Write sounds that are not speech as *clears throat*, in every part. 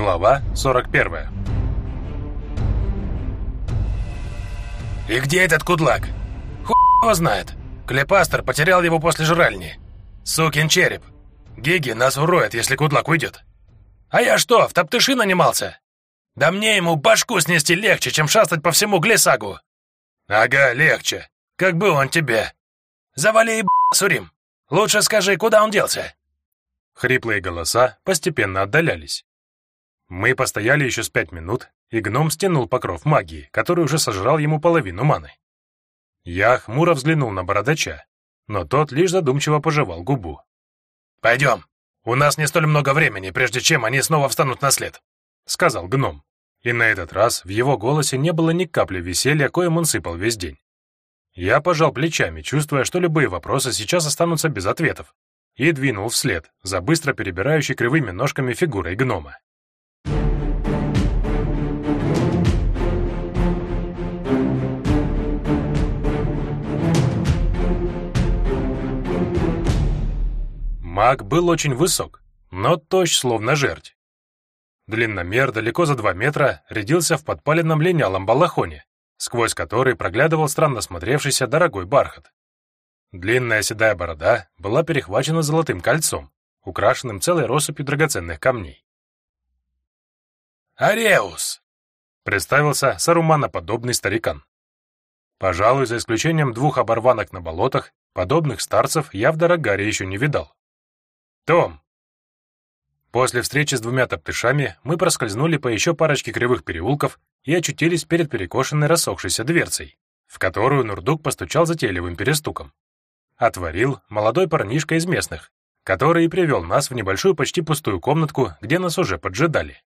Глава 41 «И где этот кудлак? Хуй его знает. Клепастер потерял его после жральни. Сукин череп. Гиги нас уроет, если кудлак уйдет. А я что, в топтыши нанимался? Да мне ему башку снести легче, чем шастать по всему Глисагу. Ага, легче. Как был он тебе. Завали и Сурим. Лучше скажи, куда он делся?» Хриплые голоса постепенно отдалялись. Мы постояли еще с пять минут, и гном стянул покров магии, который уже сожрал ему половину маны. Я хмуро взглянул на бородача, но тот лишь задумчиво пожевал губу. «Пойдем. У нас не столь много времени, прежде чем они снова встанут на след», — сказал гном. И на этот раз в его голосе не было ни капли веселья, коим он сыпал весь день. Я пожал плечами, чувствуя, что любые вопросы сейчас останутся без ответов, и двинул вслед за быстро перебирающей кривыми ножками фигурой гнома. Маг был очень высок, но тощ, словно жерть. Длинномер далеко за два метра рядился в подпаленном линялом балахоне, сквозь который проглядывал странно смотревшийся дорогой бархат. Длинная седая борода была перехвачена золотым кольцом, украшенным целой россыпью драгоценных камней. «Ареус!» — представился саруманоподобный старикан. Пожалуй, за исключением двух оборванок на болотах, подобных старцев я в Дорогаре еще не видал. «Том!» После встречи с двумя топтышами мы проскользнули по еще парочке кривых переулков и очутились перед перекошенной рассохшейся дверцей, в которую Нурдук постучал затейливым перестуком. Отворил молодой парнишка из местных, который и привел нас в небольшую почти пустую комнатку, где нас уже поджидали.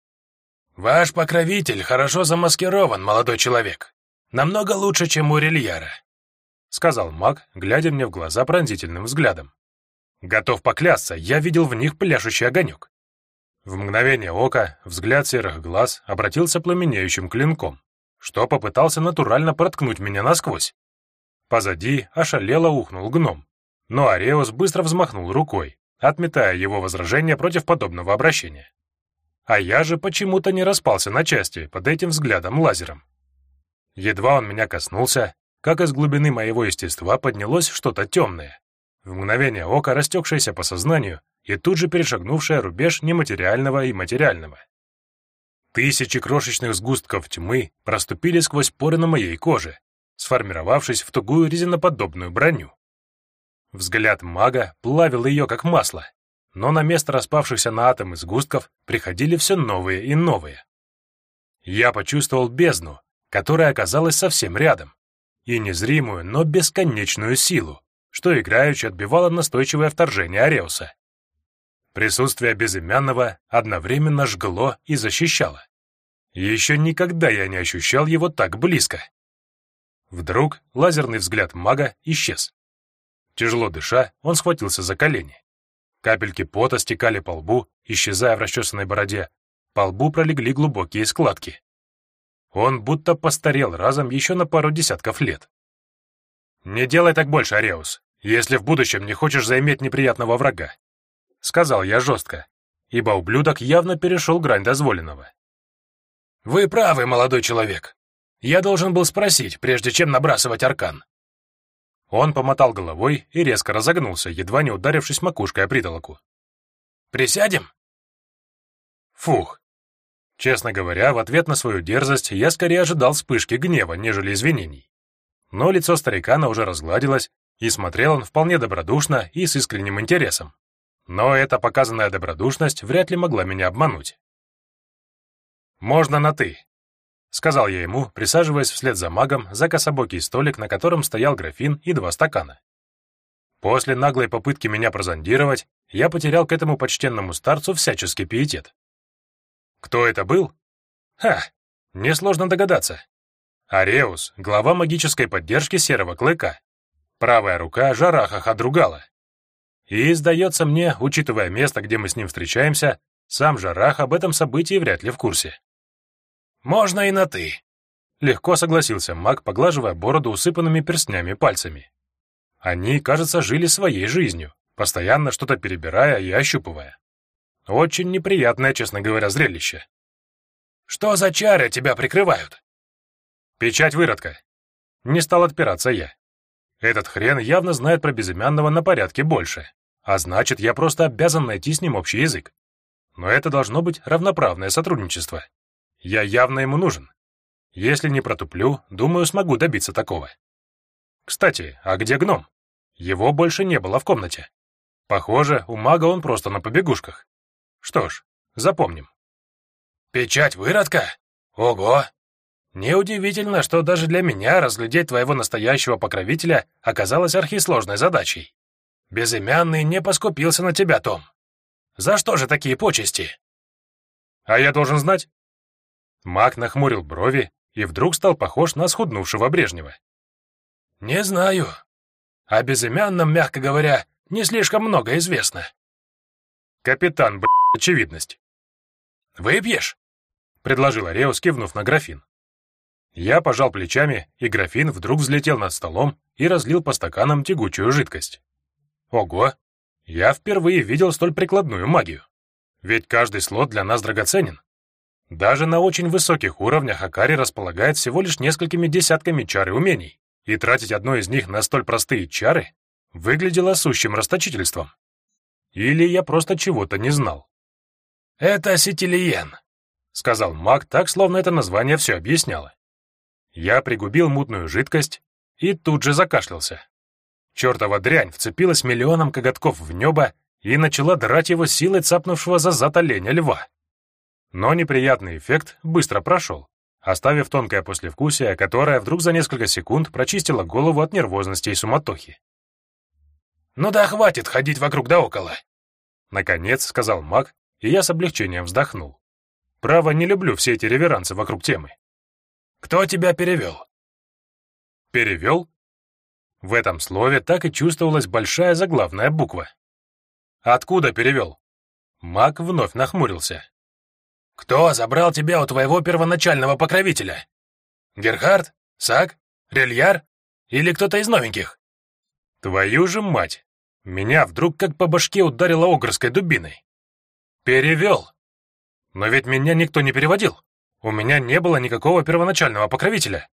«Ваш покровитель хорошо замаскирован, молодой человек. Намного лучше, чем у Рильяра», — сказал маг, глядя мне в глаза пронзительным взглядом. Готов поклясться, я видел в них пляшущий огонек. В мгновение ока взгляд серых глаз обратился пламенеющим клинком, что попытался натурально проткнуть меня насквозь. Позади ошалело ухнул гном, но Ареус быстро взмахнул рукой, отметая его возражение против подобного обращения. А я же почему-то не распался на части под этим взглядом лазером. Едва он меня коснулся, как из глубины моего естества поднялось что-то темное, в мгновение ока растекшееся по сознанию и тут же перешагнувшее рубеж нематериального и материального. Тысячи крошечных сгустков тьмы проступили сквозь поры на моей коже, сформировавшись в тугую резиноподобную броню. Взгляд мага плавил ее как масло, но на место распавшихся на атомы сгустков приходили все новые и новые. Я почувствовал бездну, которая оказалась совсем рядом, и незримую, но бесконечную силу, что играючи отбивало настойчивое вторжение Ареуса. Присутствие безымянного одновременно жгло и защищало. Еще никогда я не ощущал его так близко. Вдруг лазерный взгляд мага исчез. Тяжело дыша, он схватился за колени. Капельки пота стекали по лбу, исчезая в расчесанной бороде. По лбу пролегли глубокие складки. Он будто постарел разом еще на пару десятков лет. «Не делай так больше, Ареус, если в будущем не хочешь заиметь неприятного врага», — сказал я жестко, ибо ублюдок явно перешел грань дозволенного. «Вы правы, молодой человек. Я должен был спросить, прежде чем набрасывать аркан». Он помотал головой и резко разогнулся, едва не ударившись макушкой о притолоку. «Присядем?» Фух. Честно говоря, в ответ на свою дерзость я скорее ожидал вспышки гнева, нежели извинений. Но лицо старикана уже разгладилось, и смотрел он вполне добродушно и с искренним интересом. Но эта показанная добродушность вряд ли могла меня обмануть. «Можно на «ты», — сказал я ему, присаживаясь вслед за магом за кособокий столик, на котором стоял графин и два стакана. После наглой попытки меня прозондировать, я потерял к этому почтенному старцу всяческий пиетет. Кто это был? Ха, несложно догадаться. Ареус, глава магической поддержки Серого Клыка. Правая рука Жараха Хадругала. И, сдается мне, учитывая место, где мы с ним встречаемся, сам Жарах об этом событии вряд ли в курсе. «Можно и на «ты», — легко согласился маг, поглаживая бороду усыпанными перстнями пальцами. Они, кажется, жили своей жизнью, постоянно что-то перебирая и ощупывая. Очень неприятное, честно говоря, зрелище. Что за чары тебя прикрывают?» «Печать выродка». Не стал отпираться я. Этот хрен явно знает про безымянного на порядке больше, а значит, я просто обязан найти с ним общий язык. Но это должно быть равноправное сотрудничество. Я явно ему нужен. Если не протуплю, думаю, смогу добиться такого. Кстати, а где гном? Его больше не было в комнате. Похоже, у мага он просто на побегушках. Что ж, запомним. «Печать выродка? Ого! Неудивительно, что даже для меня разглядеть твоего настоящего покровителя оказалось архисложной задачей. Безымянный не поскупился на тебя, Том. За что же такие почести?» «А я должен знать?» Маг нахмурил брови и вдруг стал похож на схуднувшего Брежнева. «Не знаю. О безымянном, мягко говоря, не слишком много известно». «Капитан, б***, очевидность». «Выпьешь?» — предложил Ареус, кивнув на графин. Я пожал плечами, и графин вдруг взлетел над столом и разлил по стаканам тягучую жидкость. Ого! Я впервые видел столь прикладную магию. Ведь каждый слот для нас драгоценен. Даже на очень высоких уровнях Акари располагает всего лишь несколькими десятками чар и умений, и тратить одно из них на столь простые чары выглядело сущим расточительством. Или я просто чего-то не знал. «Это сетилиен», — сказал маг так, словно это название все объясняло. Я пригубил мутную жидкость и тут же закашлялся. Чертова дрянь вцепилась миллионом коготков в небо и начала драть его силой цапнувшего за зад оленя льва. Но неприятный эффект быстро прошел, оставив тонкое послевкусие, которое вдруг за несколько секунд прочистило голову от нервозности и суматохи. «Ну да хватит ходить вокруг да около!» Наконец сказал маг, и я с облегчением вздохнул. Право, не люблю все эти реверансы вокруг темы. «Кто тебя перевел?» «Перевел?» В этом слове так и чувствовалась большая заглавная буква. «Откуда перевел?» Маг вновь нахмурился. Кто забрал тебя у твоего первоначального покровителя? Герхард? Сак? Рельяр? Или кто-то из новеньких? Твою же мать! Меня вдруг как по башке ударило огрской дубиной. Перевел. Но ведь меня никто не переводил. У меня не было никакого первоначального покровителя.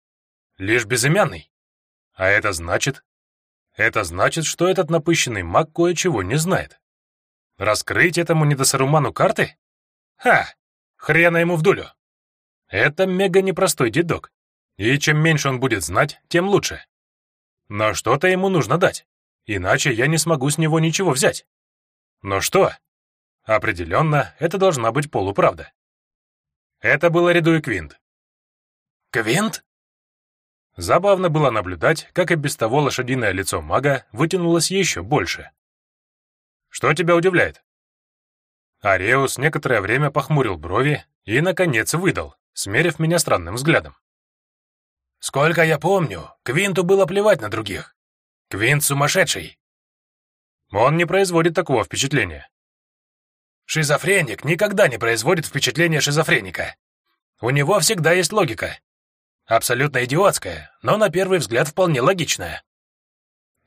Лишь безымянный. А это значит... Это значит, что этот напыщенный маг кое-чего не знает. Раскрыть этому недосаруману карты? Ха! Хрена ему в дулю. Это мега непростой дедок. И чем меньше он будет знать, тем лучше. Но что-то ему нужно дать, иначе я не смогу с него ничего взять. Но что? Определенно, это должна быть полуправда. Это было ряду и Квинт. Квинт? Забавно было наблюдать, как и без того лошадиное лицо мага вытянулось еще больше. Что тебя удивляет? Ареус некоторое время похмурил брови и, наконец, выдал, смерив меня странным взглядом. «Сколько я помню, Квинту было плевать на других. Квинт сумасшедший». «Он не производит такого впечатления». «Шизофреник никогда не производит впечатление шизофреника. У него всегда есть логика. Абсолютно идиотская, но на первый взгляд вполне логичная».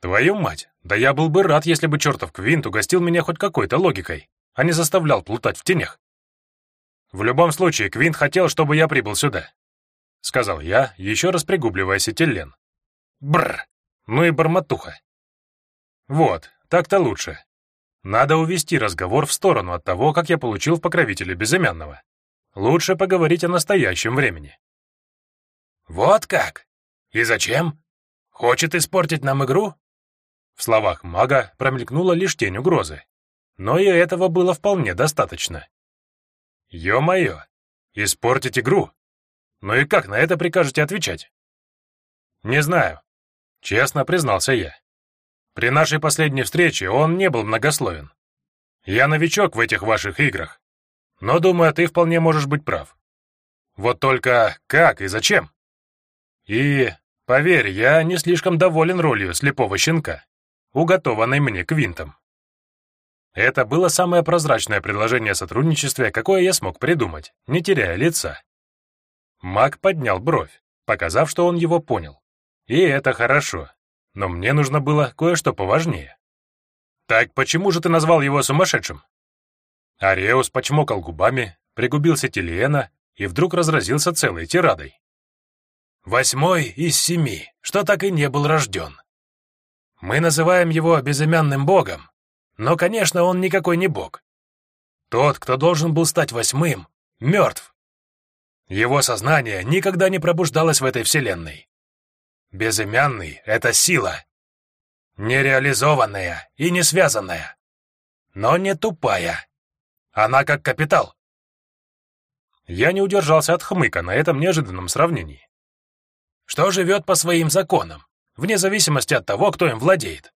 «Твою мать, да я был бы рад, если бы чертов Квинт угостил меня хоть какой-то логикой а не заставлял плутать в тенях. В любом случае, Квинт хотел, чтобы я прибыл сюда, — сказал я, еще раз пригубливая сетелен. Бррр, ну и бормотуха. Вот, так-то лучше. Надо увести разговор в сторону от того, как я получил в покровителе безымянного. Лучше поговорить о настоящем времени. Вот как? И зачем? Хочет испортить нам игру? В словах мага промелькнула лишь тень угрозы но и этого было вполне достаточно. Ё-моё, испортить игру? Ну и как на это прикажете отвечать? Не знаю, честно признался я. При нашей последней встрече он не был многословен. Я новичок в этих ваших играх, но думаю, ты вполне можешь быть прав. Вот только как и зачем? И, поверь, я не слишком доволен ролью слепого щенка, уготованной мне квинтом. Это было самое прозрачное предложение о сотрудничестве, какое я смог придумать, не теряя лица. Мак поднял бровь, показав, что он его понял. И это хорошо, но мне нужно было кое-что поважнее. «Так почему же ты назвал его сумасшедшим?» Ареус почмокал губами, пригубился Тилиена и вдруг разразился целой тирадой. «Восьмой из семи, что так и не был рожден. Мы называем его безымянным богом, но, конечно, он никакой не бог. Тот, кто должен был стать восьмым, мертв. Его сознание никогда не пробуждалось в этой вселенной. Безымянный — это сила. Нереализованная и не связанная. Но не тупая. Она как капитал. Я не удержался от хмыка на этом неожиданном сравнении. Что живет по своим законам, вне зависимости от того, кто им владеет.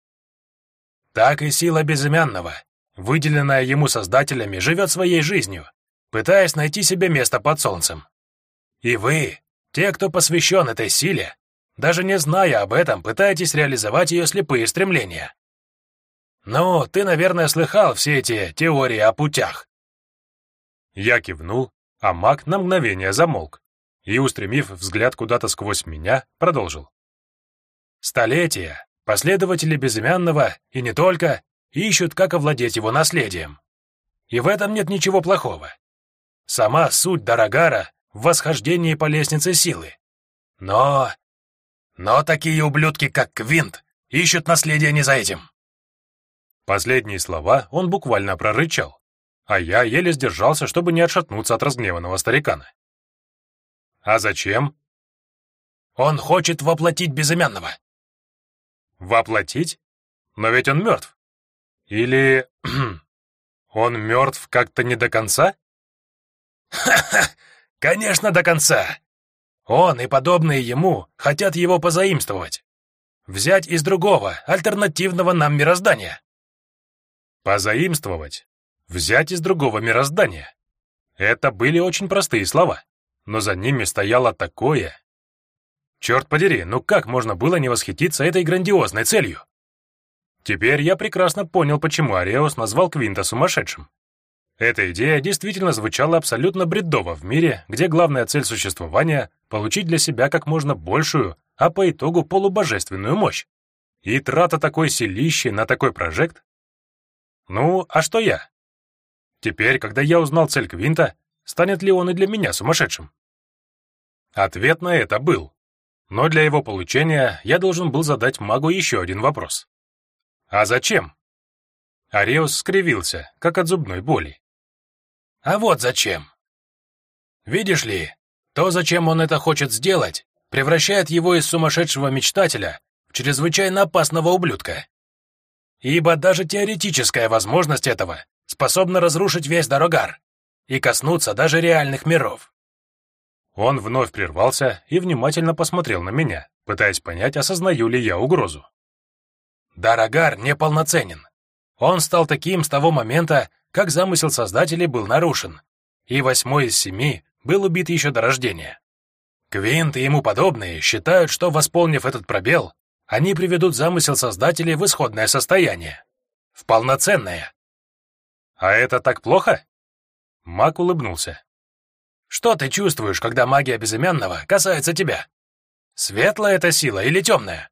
Так и сила безымянного, выделенная ему создателями, живет своей жизнью, пытаясь найти себе место под солнцем. И вы, те, кто посвящен этой силе, даже не зная об этом, пытаетесь реализовать ее слепые стремления. Ну, ты, наверное, слыхал все эти теории о путях. Я кивнул, а маг на мгновение замолк и, устремив взгляд куда-то сквозь меня, продолжил. Столетия последователи безымянного, и не только, ищут, как овладеть его наследием. И в этом нет ничего плохого. Сама суть Дарагара в восхождении по лестнице силы. Но... Но такие ублюдки, как Квинт, ищут наследие не за этим. Последние слова он буквально прорычал, а я еле сдержался, чтобы не отшатнуться от разгневанного старикана. «А зачем?» «Он хочет воплотить безымянного». «Воплотить? Но ведь он мертв. Или... *clears throat* он мертв как-то не до конца?» «Ха-ха! Конечно, до конца! Он и подобные ему хотят его позаимствовать. Взять из другого, альтернативного нам мироздания». «Позаимствовать? Взять из другого мироздания?» Это были очень простые слова, но за ними стояло такое... Черт подери, ну как можно было не восхититься этой грандиозной целью? Теперь я прекрасно понял, почему Ареус назвал Квинта сумасшедшим. Эта идея действительно звучала абсолютно бредово в мире, где главная цель существования — получить для себя как можно большую, а по итогу полубожественную мощь. И трата такой силищи на такой прожект ну, а что я? Теперь, когда я узнал цель Квинта, станет ли он и для меня сумасшедшим? Ответ на это был. Но для его получения я должен был задать магу еще один вопрос. А зачем? Ареус скривился, как от зубной боли. А вот зачем. Видишь ли, то, зачем он это хочет сделать, превращает его из сумасшедшего мечтателя в чрезвычайно опасного ублюдка ибо даже теоретическая возможность этого способна разрушить весь Дорогар и коснуться даже реальных миров. Он вновь прервался и внимательно посмотрел на меня, пытаясь понять, осознаю ли я угрозу. Дарагар неполноценен. Он стал таким с того момента, как замысел создателей был нарушен, и восьмой из семи был убит еще до рождения. Квинт и ему подобные считают, что, восполнив этот пробел, они приведут замысел создателей в исходное состояние. В полноценное. А это так плохо? Мак улыбнулся. Что ты чувствуешь, когда магия безымянного касается тебя? Светлая это сила или темная?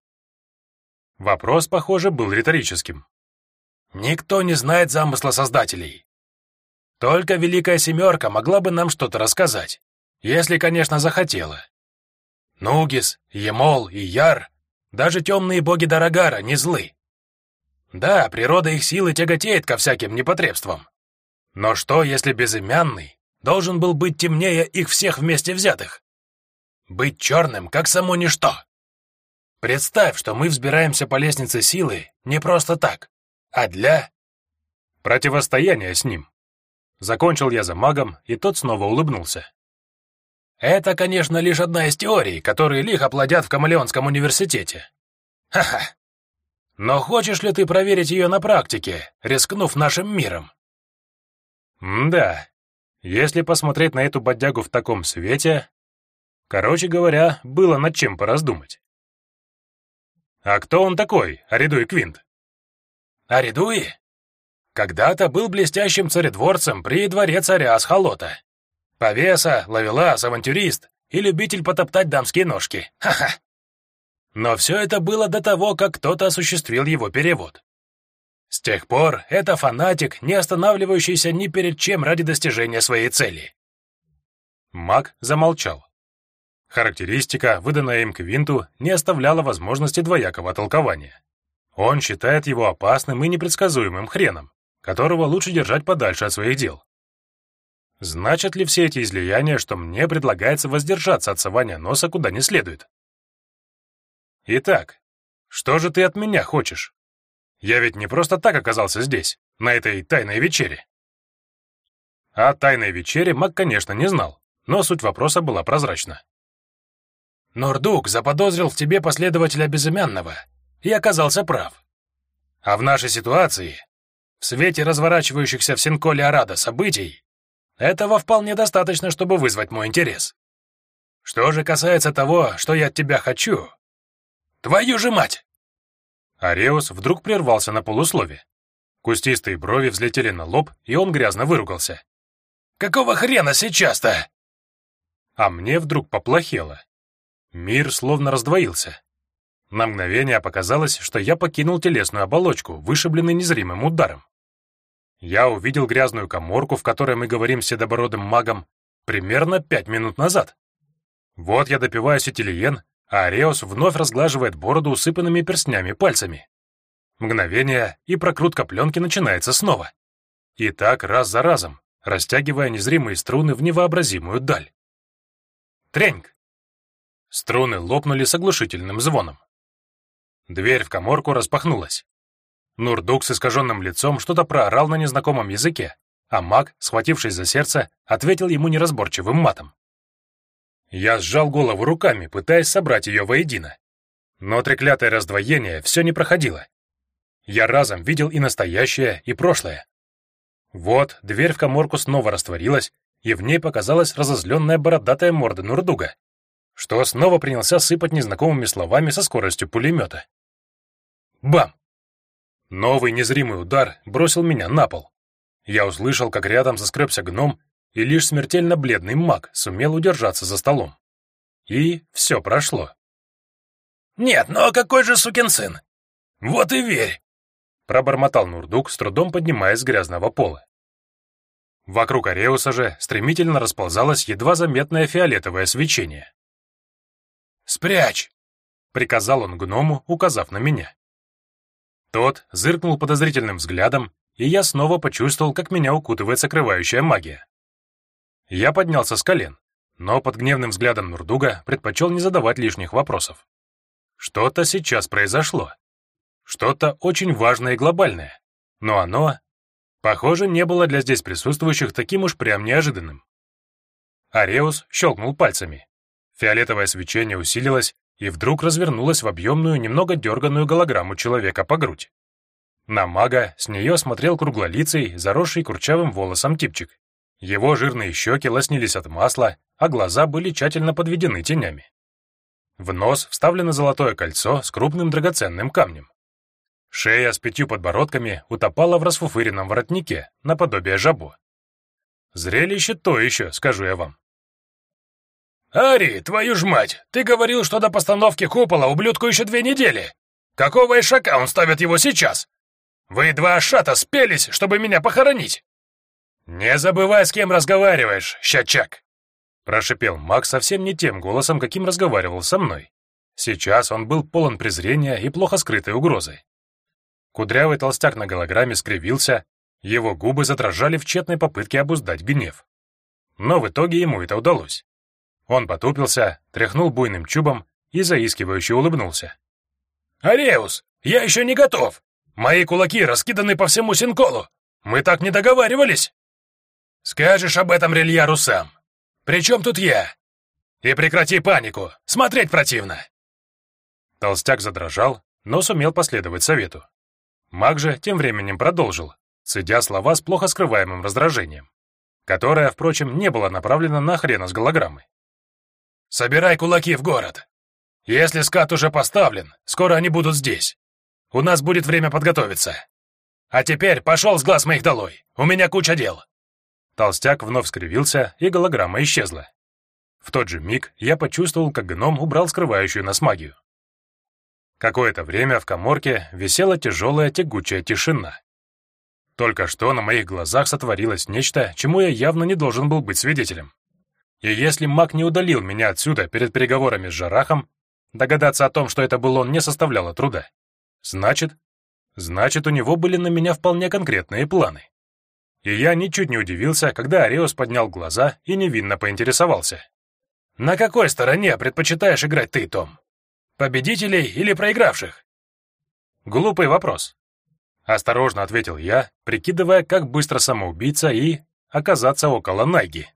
Вопрос, похоже, был риторическим. Никто не знает замысла создателей. Только Великая Семерка могла бы нам что-то рассказать, если, конечно, захотела. Нугис, Емол и Яр даже темные боги Дарагара не злы. Да, природа их силы тяготеет ко всяким непотребствам. Но что, если безымянный должен был быть темнее их всех вместе взятых? Быть черным, как само ничто. Представь, что мы взбираемся по лестнице силы не просто так, а для... Противостояния с ним. Закончил я за магом, и тот снова улыбнулся. Это, конечно, лишь одна из теорий, которые лихо плодят в Камалеонском университете. Ха-ха. Но хочешь ли ты проверить ее на практике, рискнув нашим миром? да. Если посмотреть на эту бодягу в таком свете... Короче говоря, было над чем пораздумать. А кто он такой, Аридуи Квинт? Аридуи? Когда-то был блестящим царедворцем при дворе царя Асхалота. Повеса, ловелас, авантюрист и любитель потоптать дамские ножки. Ха-ха. Но все это было до того, как кто-то осуществил его перевод. С тех пор это фанатик, не останавливающийся ни перед чем ради достижения своей цели. Маг замолчал. Характеристика, выданная им Квинту, не оставляла возможности двоякого толкования. Он считает его опасным и непредсказуемым хреном, которого лучше держать подальше от своих дел. Значит ли все эти излияния, что мне предлагается воздержаться от сования носа куда не следует? Итак, что же ты от меня хочешь? Я ведь не просто так оказался здесь, на этой тайной вечере. О тайной вечере маг, конечно, не знал, но суть вопроса была прозрачна. Нордук заподозрил в тебе последователя Безымянного и оказался прав. А в нашей ситуации, в свете разворачивающихся в Синколе Арада событий, этого вполне достаточно, чтобы вызвать мой интерес. Что же касается того, что я от тебя хочу... Твою же мать! Ареус вдруг прервался на полуслове. Кустистые брови взлетели на лоб, и он грязно выругался. «Какого хрена сейчас-то?» А мне вдруг поплохело. Мир словно раздвоился. На мгновение показалось, что я покинул телесную оболочку, вышибленный незримым ударом. Я увидел грязную коморку, в которой мы говорим с седобородым магом, примерно пять минут назад. Вот я допиваю сетилиен, а Ареус вновь разглаживает бороду усыпанными перстнями пальцами. Мгновение, и прокрутка пленки начинается снова. И так раз за разом, растягивая незримые струны в невообразимую даль. Треньк! Струны лопнули с оглушительным звоном. Дверь в коморку распахнулась. Нурдук с искаженным лицом что-то проорал на незнакомом языке, а маг, схватившись за сердце, ответил ему неразборчивым матом. Я сжал голову руками, пытаясь собрать ее воедино. Но треклятое раздвоение все не проходило. Я разом видел и настоящее, и прошлое. Вот дверь в коморку снова растворилась, и в ней показалась разозленная бородатая морда Нурдуга, что снова принялся сыпать незнакомыми словами со скоростью пулемета. Бам! Новый незримый удар бросил меня на пол. Я услышал, как рядом заскребся гном, и лишь смертельно бледный маг сумел удержаться за столом. И все прошло. «Нет, но какой же сукин сын! Вот и верь!» Пробормотал Нурдук, с трудом поднимаясь с грязного пола. Вокруг Ареуса же стремительно расползалось едва заметное фиолетовое свечение. «Спрячь!» — приказал он гному, указав на меня. Тот зыркнул подозрительным взглядом, и я снова почувствовал, как меня укутывает сокрывающая магия. Я поднялся с колен, но под гневным взглядом Нурдуга предпочел не задавать лишних вопросов. Что-то сейчас произошло. Что-то очень важное и глобальное. Но оно, похоже, не было для здесь присутствующих таким уж прям неожиданным. Ареус щелкнул пальцами. Фиолетовое свечение усилилось, и вдруг развернулась в объемную, немного дерганную голограмму человека по грудь. На мага с нее смотрел круглолицый, заросший курчавым волосом типчик. Его жирные щеки лоснились от масла, а глаза были тщательно подведены тенями. В нос вставлено золотое кольцо с крупным драгоценным камнем. Шея с пятью подбородками утопала в расфуфыренном воротнике, наподобие жабо. Зрелище то еще, скажу я вам. «Ари, твою ж мать, ты говорил, что до постановки купола ублюдку еще две недели. Какого ишака он ставит его сейчас? Вы два ашата спелись, чтобы меня похоронить!» «Не забывай, с кем разговариваешь, щачак!» Прошипел Макс совсем не тем голосом, каким разговаривал со мной. Сейчас он был полон презрения и плохо скрытой угрозой. Кудрявый толстяк на голограмме скривился, его губы задрожали в тщетной попытке обуздать гнев. Но в итоге ему это удалось. Он потупился, тряхнул буйным чубом и заискивающе улыбнулся. «Ареус, я еще не готов! Мои кулаки раскиданы по всему Синколу! Мы так не договаривались!» «Скажешь об этом Рельяру сам. Причем тут я? И прекрати панику, смотреть противно!» Толстяк задрожал, но сумел последовать совету. Маг же тем временем продолжил, цедя слова с плохо скрываемым раздражением, которое, впрочем, не было направлено на хрена с голограммой. Собирай кулаки в город. Если скат уже поставлен, скоро они будут здесь. У нас будет время подготовиться. А теперь пошел с глаз моих долой. У меня куча дел». Толстяк вновь скривился, и голограмма исчезла. В тот же миг я почувствовал, как гном убрал скрывающую нас магию. Какое-то время в коморке висела тяжелая тягучая тишина. Только что на моих глазах сотворилось нечто, чему я явно не должен был быть свидетелем. И если маг не удалил меня отсюда перед переговорами с Жарахом, догадаться о том, что это был он, не составляло труда. Значит, значит, у него были на меня вполне конкретные планы. И я ничуть не удивился, когда Ариос поднял глаза и невинно поинтересовался. «На какой стороне предпочитаешь играть ты, Том? Победителей или проигравших?» «Глупый вопрос», — осторожно ответил я, прикидывая, как быстро самоубийца и оказаться около Найги.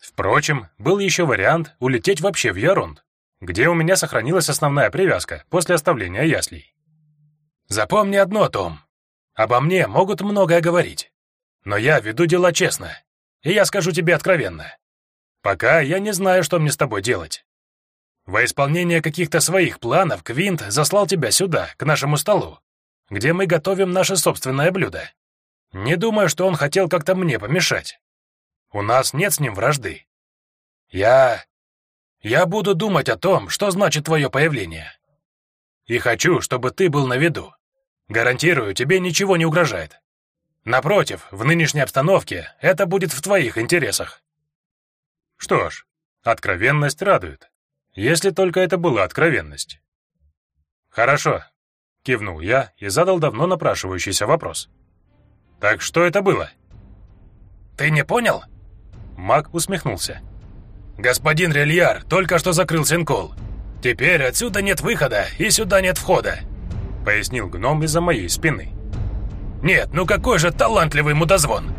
Впрочем, был еще вариант улететь вообще в Ярунд, где у меня сохранилась основная привязка после оставления яслей. «Запомни одно, Том. Обо мне могут многое говорить. Но я веду дела честно, и я скажу тебе откровенно. Пока я не знаю, что мне с тобой делать. Во исполнение каких-то своих планов Квинт заслал тебя сюда, к нашему столу, где мы готовим наше собственное блюдо. Не думаю, что он хотел как-то мне помешать. У нас нет с ним вражды. Я... Я буду думать о том, что значит твое появление. И хочу, чтобы ты был на виду. Гарантирую, тебе ничего не угрожает. Напротив, в нынешней обстановке это будет в твоих интересах. Что ж, откровенность радует. Если только это была откровенность. Хорошо, кивнул я и задал давно напрашивающийся вопрос. Так что это было? Ты не понял? Маг усмехнулся. Господин Рельяр только что закрыл Синкол. Теперь отсюда нет выхода и сюда нет входа, пояснил гном из-за моей спины. Нет, ну какой же талантливый мудозвон!